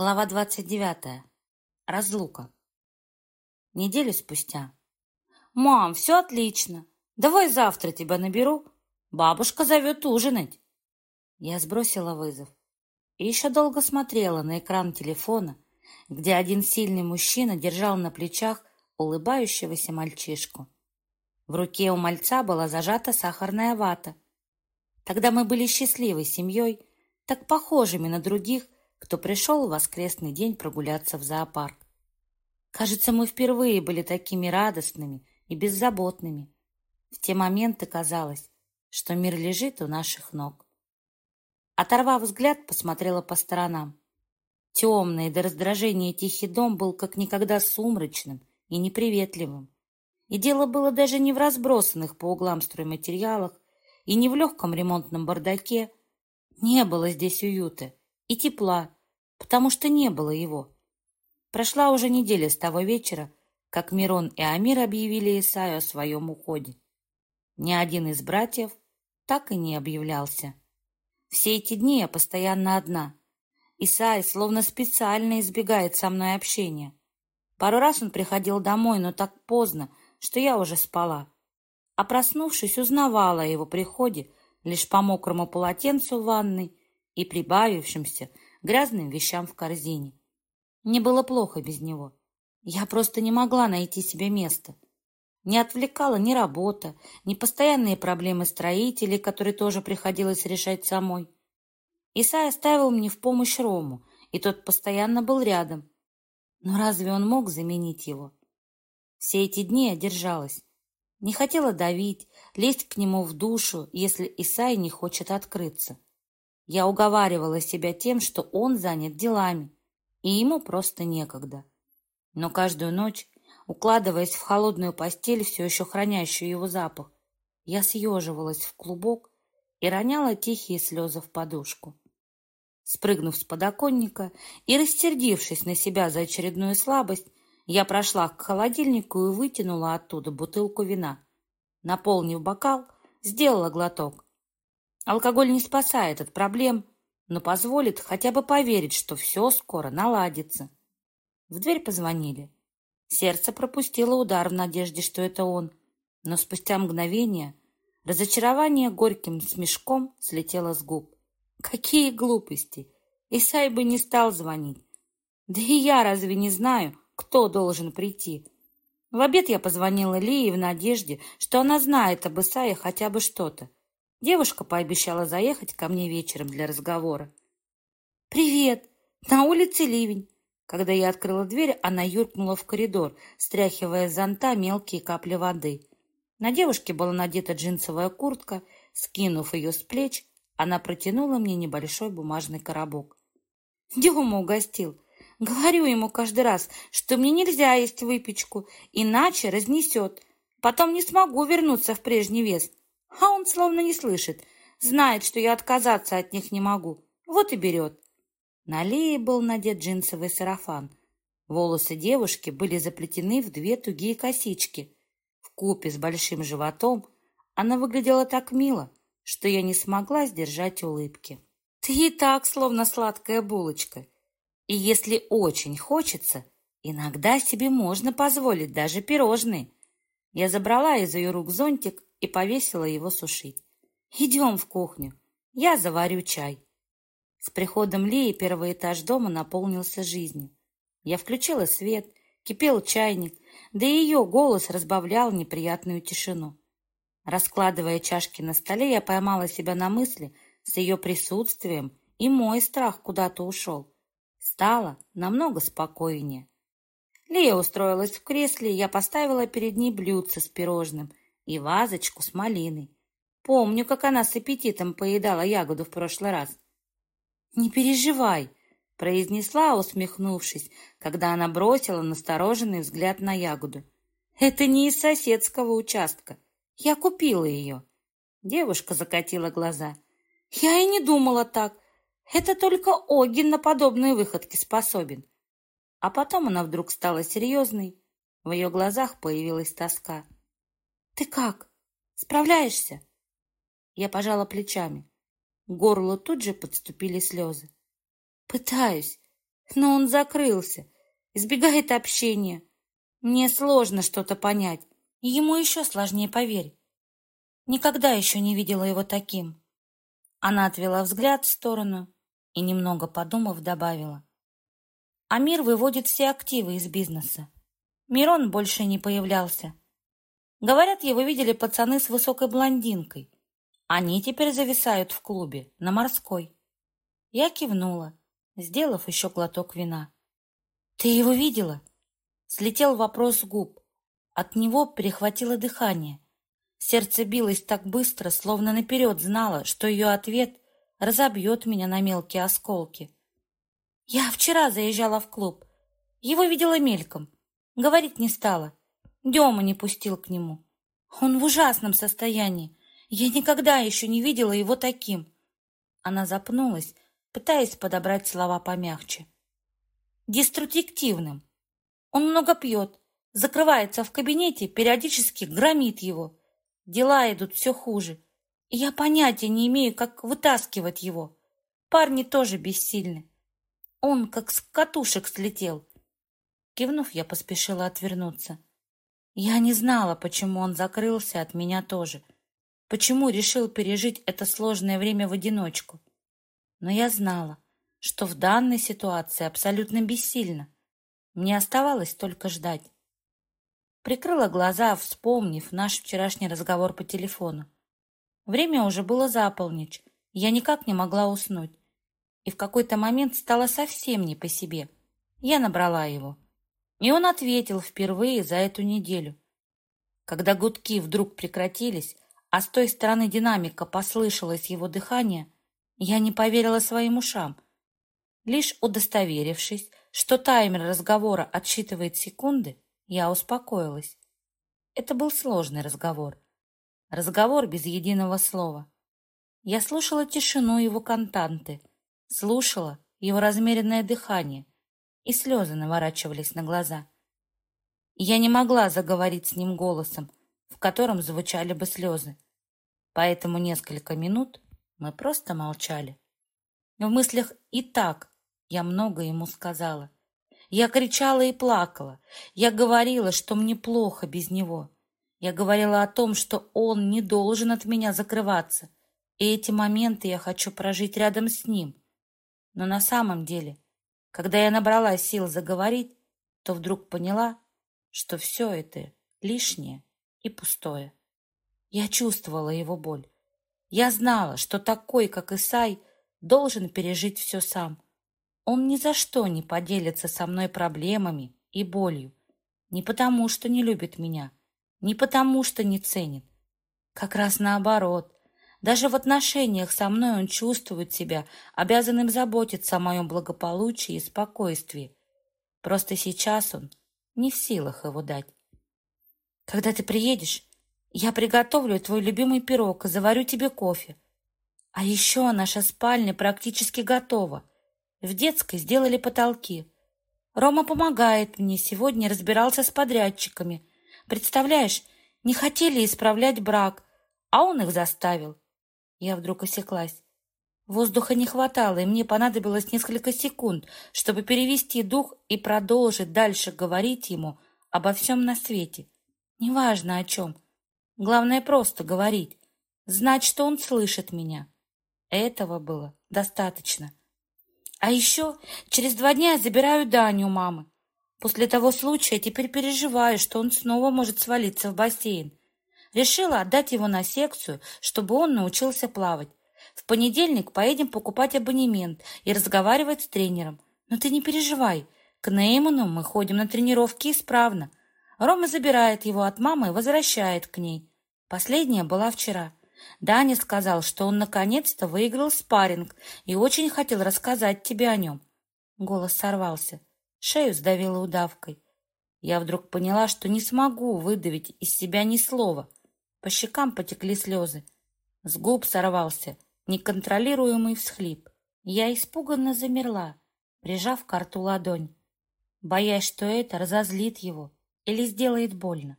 Глава двадцать девятая. Разлука. Неделю спустя. «Мам, все отлично. Давай завтра тебя наберу. Бабушка зовет ужинать». Я сбросила вызов и еще долго смотрела на экран телефона, где один сильный мужчина держал на плечах улыбающегося мальчишку. В руке у мальца была зажата сахарная вата. Тогда мы были счастливой семьей, так похожими на других, кто пришел в воскресный день прогуляться в зоопарк. Кажется, мы впервые были такими радостными и беззаботными. В те моменты казалось, что мир лежит у наших ног. Оторвав взгляд, посмотрела по сторонам. Темный до раздражения тихий дом был как никогда сумрачным и неприветливым. И дело было даже не в разбросанных по углам стройматериалах и не в легком ремонтном бардаке. Не было здесь уюта и тепла, потому что не было его. Прошла уже неделя с того вечера, как Мирон и Амир объявили Исаю о своем уходе. Ни один из братьев так и не объявлялся. Все эти дни я постоянно одна. Исай словно специально избегает со мной общения. Пару раз он приходил домой, но так поздно, что я уже спала. А проснувшись, узнавала о его приходе лишь по мокрому полотенцу в ванной и прибавившимся грязным вещам в корзине. Мне было плохо без него. Я просто не могла найти себе места. Не отвлекала ни работа, ни постоянные проблемы строителей, которые тоже приходилось решать самой. Исай оставил мне в помощь Рому, и тот постоянно был рядом. Но разве он мог заменить его? Все эти дни я держалась. Не хотела давить, лезть к нему в душу, если Исай не хочет открыться. Я уговаривала себя тем, что он занят делами, и ему просто некогда. Но каждую ночь, укладываясь в холодную постель, все еще хранящую его запах, я съеживалась в клубок и роняла тихие слезы в подушку. Спрыгнув с подоконника и растердившись на себя за очередную слабость, я прошла к холодильнику и вытянула оттуда бутылку вина. Наполнив бокал, сделала глоток Алкоголь не спасает от проблем, но позволит хотя бы поверить, что все скоро наладится. В дверь позвонили. Сердце пропустило удар в надежде, что это он, но спустя мгновение разочарование горьким смешком слетело с губ. Какие глупости! Исай бы не стал звонить. Да и я разве не знаю, кто должен прийти? В обед я позвонила Лии в надежде, что она знает об Исае хотя бы что-то. Девушка пообещала заехать ко мне вечером для разговора. «Привет! На улице ливень!» Когда я открыла дверь, она юркнула в коридор, стряхивая с зонта мелкие капли воды. На девушке была надета джинсовая куртка. Скинув ее с плеч, она протянула мне небольшой бумажный коробок. Дема угостил. Говорю ему каждый раз, что мне нельзя есть выпечку, иначе разнесет. Потом не смогу вернуться в прежний вес. А он словно не слышит, знает, что я отказаться от них не могу. Вот и берет. На Лее был надет джинсовый сарафан. Волосы девушки были заплетены в две тугие косички. В купе с большим животом она выглядела так мило, что я не смогла сдержать улыбки. Ты и так словно сладкая булочка. И если очень хочется, иногда себе можно позволить даже пирожные. Я забрала из ее рук зонтик и повесила его сушить. «Идем в кухню, я заварю чай». С приходом Лии первый этаж дома наполнился жизнью. Я включила свет, кипел чайник, да и ее голос разбавлял неприятную тишину. Раскладывая чашки на столе, я поймала себя на мысли с ее присутствием, и мой страх куда-то ушел. Стало намного спокойнее. Лия устроилась в кресле, я поставила перед ней блюдце с пирожным и вазочку с малиной. Помню, как она с аппетитом поедала ягоду в прошлый раз. «Не переживай», — произнесла, усмехнувшись, когда она бросила настороженный взгляд на ягоду. «Это не из соседского участка. Я купила ее». Девушка закатила глаза. «Я и не думала так. Это только Огин на подобные выходки способен». А потом она вдруг стала серьезной. В ее глазах появилась тоска. «Ты как? Справляешься?» Я пожала плечами. К горлу тут же подступили слезы. «Пытаюсь. Но он закрылся, избегает общения. Мне сложно что-то понять. Ему еще сложнее, поверь. Никогда еще не видела его таким. Она отвела взгляд в сторону и, немного подумав, добавила. Амир выводит все активы из бизнеса. Мирон больше не появлялся. Говорят, его видели пацаны с высокой блондинкой. Они теперь зависают в клубе, на морской. Я кивнула, сделав еще глоток вина. «Ты его видела?» Слетел вопрос с губ. От него перехватило дыхание. Сердце билось так быстро, словно наперед знало, что ее ответ разобьет меня на мелкие осколки. Я вчера заезжала в клуб. Его видела мельком. Говорить не стала. Дема не пустил к нему. Он в ужасном состоянии. Я никогда еще не видела его таким. Она запнулась, пытаясь подобрать слова помягче. Деструктивным. Он много пьет, закрывается в кабинете, периодически громит его. Дела идут все хуже. И я понятия не имею, как вытаскивать его. Парни тоже бессильны. Он как с катушек слетел. Кивнув, я поспешила отвернуться. Я не знала, почему он закрылся от меня тоже. Почему решил пережить это сложное время в одиночку. Но я знала, что в данной ситуации абсолютно бессильно. Мне оставалось только ждать. Прикрыла глаза, вспомнив наш вчерашний разговор по телефону. Время уже было за полночь, я никак не могла уснуть и в какой-то момент стало совсем не по себе. Я набрала его. И он ответил впервые за эту неделю. Когда гудки вдруг прекратились, а с той стороны динамика послышалось его дыхание, я не поверила своим ушам. Лишь удостоверившись, что таймер разговора отсчитывает секунды, я успокоилась. Это был сложный разговор. Разговор без единого слова. Я слушала тишину его контанты, слушала его размеренное дыхание, и слезы наворачивались на глаза. Я не могла заговорить с ним голосом, в котором звучали бы слезы. Поэтому несколько минут мы просто молчали. В мыслях и так я много ему сказала. Я кричала и плакала. Я говорила, что мне плохо без него. Я говорила о том, что он не должен от меня закрываться. И эти моменты я хочу прожить рядом с ним. Но на самом деле, когда я набрала сил заговорить, то вдруг поняла, что все это лишнее и пустое. Я чувствовала его боль. Я знала, что такой, как Исай, должен пережить все сам. Он ни за что не поделится со мной проблемами и болью. Не потому, что не любит меня, не потому, что не ценит. Как раз наоборот. Даже в отношениях со мной он чувствует себя обязанным заботиться о моем благополучии и спокойствии. Просто сейчас он не в силах его дать. Когда ты приедешь, я приготовлю твой любимый пирог и заварю тебе кофе. А еще наша спальня практически готова. В детской сделали потолки. Рома помогает мне, сегодня разбирался с подрядчиками. Представляешь, не хотели исправлять брак, а он их заставил. Я вдруг осеклась. Воздуха не хватало, и мне понадобилось несколько секунд, чтобы перевести дух и продолжить дальше говорить ему обо всем на свете. Неважно о чем. Главное просто говорить. Знать, что он слышит меня. Этого было достаточно. А еще через два дня я забираю Даню у мамы. После того случая теперь переживаю, что он снова может свалиться в бассейн. Решила отдать его на секцию, чтобы он научился плавать. В понедельник поедем покупать абонемент и разговаривать с тренером. Но ты не переживай. К Нейману мы ходим на тренировки исправно. Рома забирает его от мамы и возвращает к ней. Последняя была вчера. Даня сказал, что он наконец-то выиграл спарринг и очень хотел рассказать тебе о нем. Голос сорвался. Шею сдавило удавкой. Я вдруг поняла, что не смогу выдавить из себя ни слова. По щекам потекли слезы. С губ сорвался неконтролируемый всхлип. Я испуганно замерла, прижав к рту ладонь, боясь, что это разозлит его или сделает больно.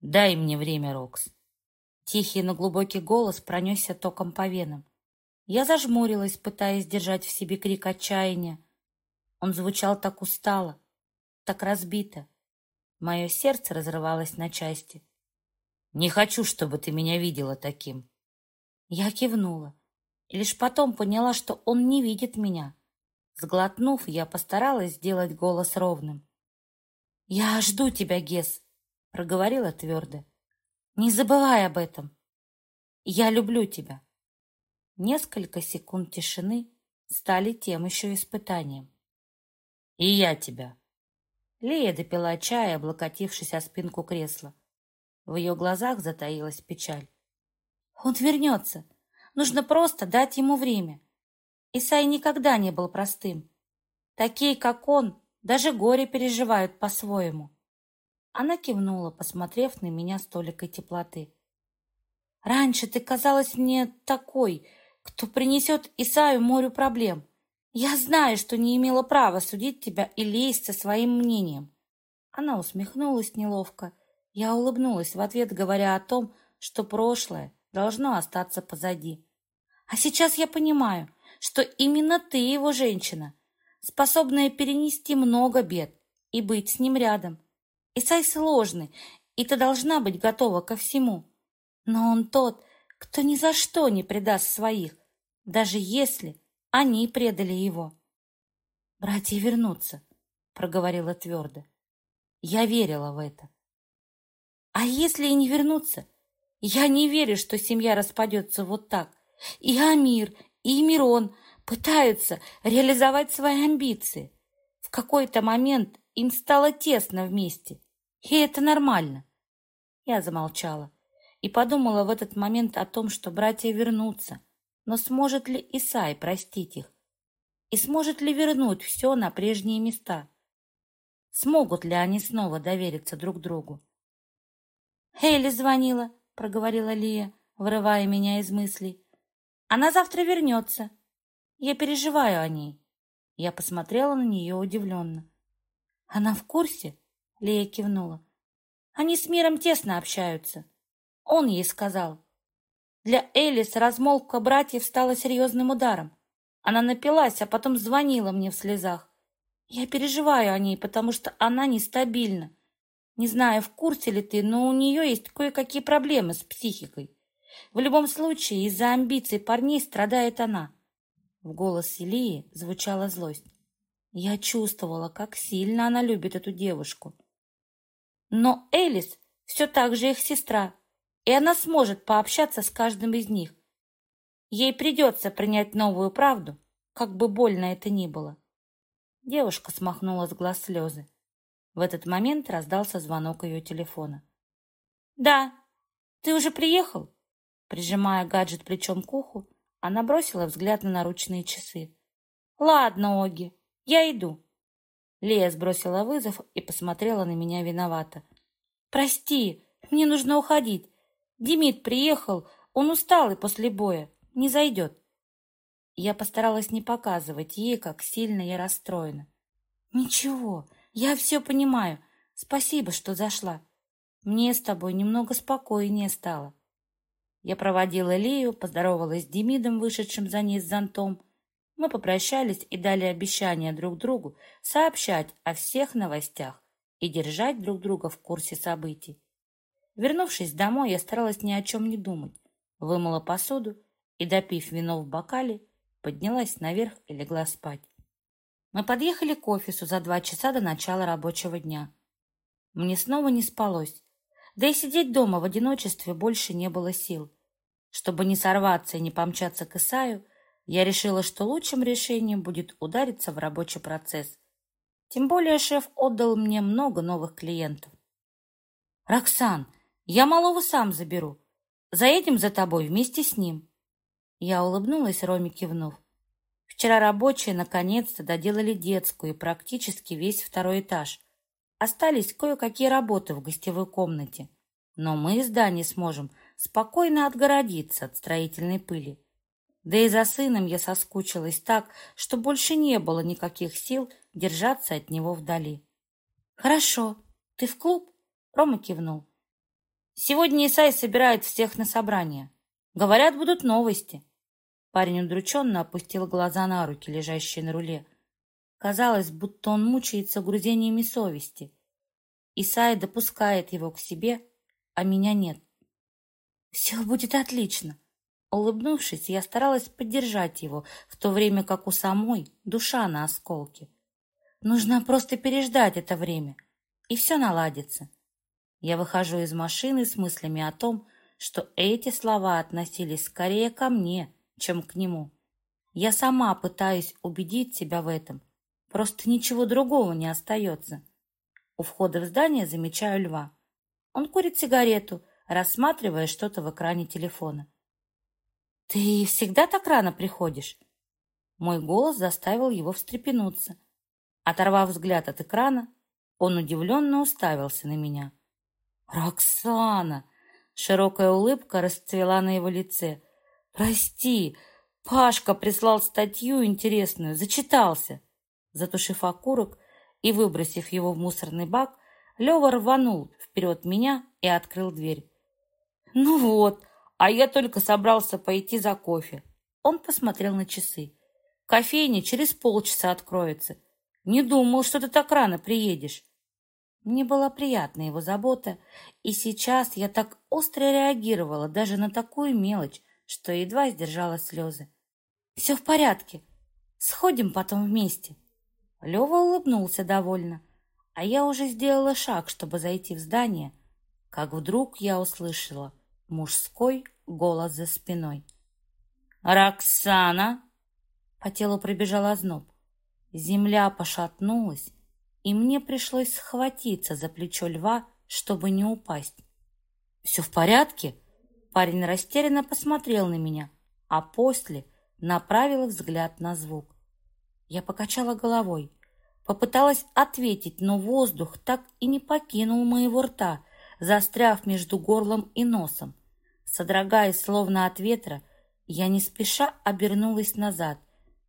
«Дай мне время, Рокс!» Тихий, но глубокий голос пронесся током по венам. Я зажмурилась, пытаясь держать в себе крик отчаяния. Он звучал так устало, так разбито. Мое сердце разрывалось на части. «Не хочу, чтобы ты меня видела таким». Я кивнула. И лишь потом поняла, что он не видит меня. Сглотнув, я постаралась сделать голос ровным. «Я жду тебя, Гес», — проговорила твердо. «Не забывай об этом. Я люблю тебя». Несколько секунд тишины стали тем еще испытанием. «И я тебя». Лея допила чай, облокотившись о спинку кресла. В ее глазах затаилась печаль. «Он вернется. Нужно просто дать ему время. Исай никогда не был простым. Такие, как он, даже горе переживают по-своему. Она кивнула, посмотрев на меня с толикой теплоты. «Раньше ты казалась мне такой, кто принесет Исаю морю проблем. Я знаю, что не имела права судить тебя и лезть со своим мнением». Она усмехнулась неловко. Я улыбнулась в ответ, говоря о том, что прошлое должно остаться позади. А сейчас я понимаю, что именно ты его женщина, способная перенести много бед и быть с ним рядом. Исай сложный, и ты должна быть готова ко всему. Но он тот, кто ни за что не предаст своих, даже если они предали его. «Братья вернутся», — проговорила твердо. Я верила в это. «А если и не вернутся? Я не верю, что семья распадется вот так. И Амир, и Мирон пытаются реализовать свои амбиции. В какой-то момент им стало тесно вместе, и это нормально. Я замолчала и подумала в этот момент о том, что братья вернутся, но сможет ли Исай простить их? И сможет ли вернуть все на прежние места? Смогут ли они снова довериться друг другу? «Хейли звонила», — проговорила Лия, вырывая меня из мыслей. Она завтра вернется. Я переживаю о ней. Я посмотрела на нее удивленно. Она в курсе? Лея кивнула. Они с миром тесно общаются. Он ей сказал. Для Элис размолвка братьев стала серьезным ударом. Она напилась, а потом звонила мне в слезах. Я переживаю о ней, потому что она нестабильна. Не знаю, в курсе ли ты, но у нее есть кое-какие проблемы с психикой. В любом случае, из-за амбиций парней страдает она. В голосе Лии звучала злость. Я чувствовала, как сильно она любит эту девушку. Но Элис все так же их сестра, и она сможет пообщаться с каждым из них. Ей придется принять новую правду, как бы больно это ни было. Девушка смахнула с глаз слезы. В этот момент раздался звонок ее телефона. «Да, ты уже приехал?» Прижимая гаджет плечом к уху, она бросила взгляд на наручные часы. «Ладно, Оги, я иду». Лея сбросила вызов и посмотрела на меня виновато. «Прости, мне нужно уходить. Демид приехал, он усталый после боя, не зайдет». Я постаралась не показывать ей, как сильно я расстроена. «Ничего, я все понимаю. Спасибо, что зашла. Мне с тобой немного спокойнее стало». Я проводила Лию, поздоровалась с Демидом, вышедшим за ней с зонтом. Мы попрощались и дали обещание друг другу сообщать о всех новостях и держать друг друга в курсе событий. Вернувшись домой, я старалась ни о чем не думать. Вымыла посуду и, допив вино в бокале, поднялась наверх и легла спать. Мы подъехали к офису за два часа до начала рабочего дня. Мне снова не спалось, да и сидеть дома в одиночестве больше не было сил. Чтобы не сорваться и не помчаться к Исаю, я решила, что лучшим решением будет удариться в рабочий процесс. Тем более шеф отдал мне много новых клиентов. «Роксан, я малого сам заберу. Заедем за тобой вместе с ним». Я улыбнулась, Роме кивнув. Вчера рабочие наконец-то доделали детскую и практически весь второй этаж. Остались кое-какие работы в гостевой комнате. Но мы из здания сможем спокойно отгородиться от строительной пыли. Да и за сыном я соскучилась так, что больше не было никаких сил держаться от него вдали. «Хорошо. Ты в клуб?» Рома кивнул. «Сегодня Исай собирает всех на собрание. Говорят, будут новости». Парень удрученно опустил глаза на руки, лежащие на руле. Казалось, будто он мучается грузениями совести. Исайя допускает его к себе, а меня нет. «Все будет отлично!» Улыбнувшись, я старалась поддержать его, в то время как у самой душа на осколке. Нужно просто переждать это время, и все наладится. Я выхожу из машины с мыслями о том, что эти слова относились скорее ко мне, чем к нему. Я сама пытаюсь убедить себя в этом, просто ничего другого не остается. У входа в здание замечаю льва. Он курит сигарету, рассматривая что-то в экране телефона. «Ты всегда так рано приходишь?» Мой голос заставил его встрепенуться. Оторвав взгляд от экрана, он удивленно уставился на меня. «Роксана!» Широкая улыбка расцвела на его лице. «Прости, Пашка прислал статью интересную, зачитался». Затушив окурок и выбросив его в мусорный бак, Лева рванул вперед меня и открыл дверь. «Ну вот, а я только собрался пойти за кофе». Он посмотрел на часы. «Кофейня через полчаса откроется. Не думал, что ты так рано приедешь». Мне была приятна его забота, и сейчас я так остро реагировала даже на такую мелочь, что едва сдержала слезы. «Все в порядке. Сходим потом вместе». Лева улыбнулся довольно, а я уже сделала шаг, чтобы зайти в здание, как вдруг я услышала мужской голос за спиной. «Роксана!» По телу пробежал озноб. Земля пошатнулась, и мне пришлось схватиться за плечо льва, чтобы не упасть. «Все в порядке?» Парень растерянно посмотрел на меня, а после направил взгляд на звук. Я покачала головой, попыталась ответить, но воздух так и не покинул моего рта, застряв между горлом и носом. Содрогаясь словно от ветра, я не спеша обернулась назад,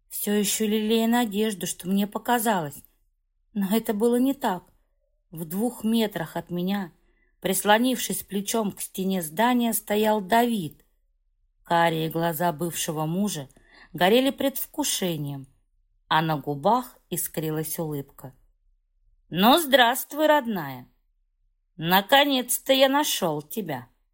все еще лелея надежду, что мне показалось. Но это было не так. В двух метрах от меня, прислонившись плечом к стене здания, стоял Давид. Карие глаза бывшего мужа горели предвкушением, а на губах искрилась улыбка. «Ну, здравствуй, родная! Наконец-то я нашел тебя!»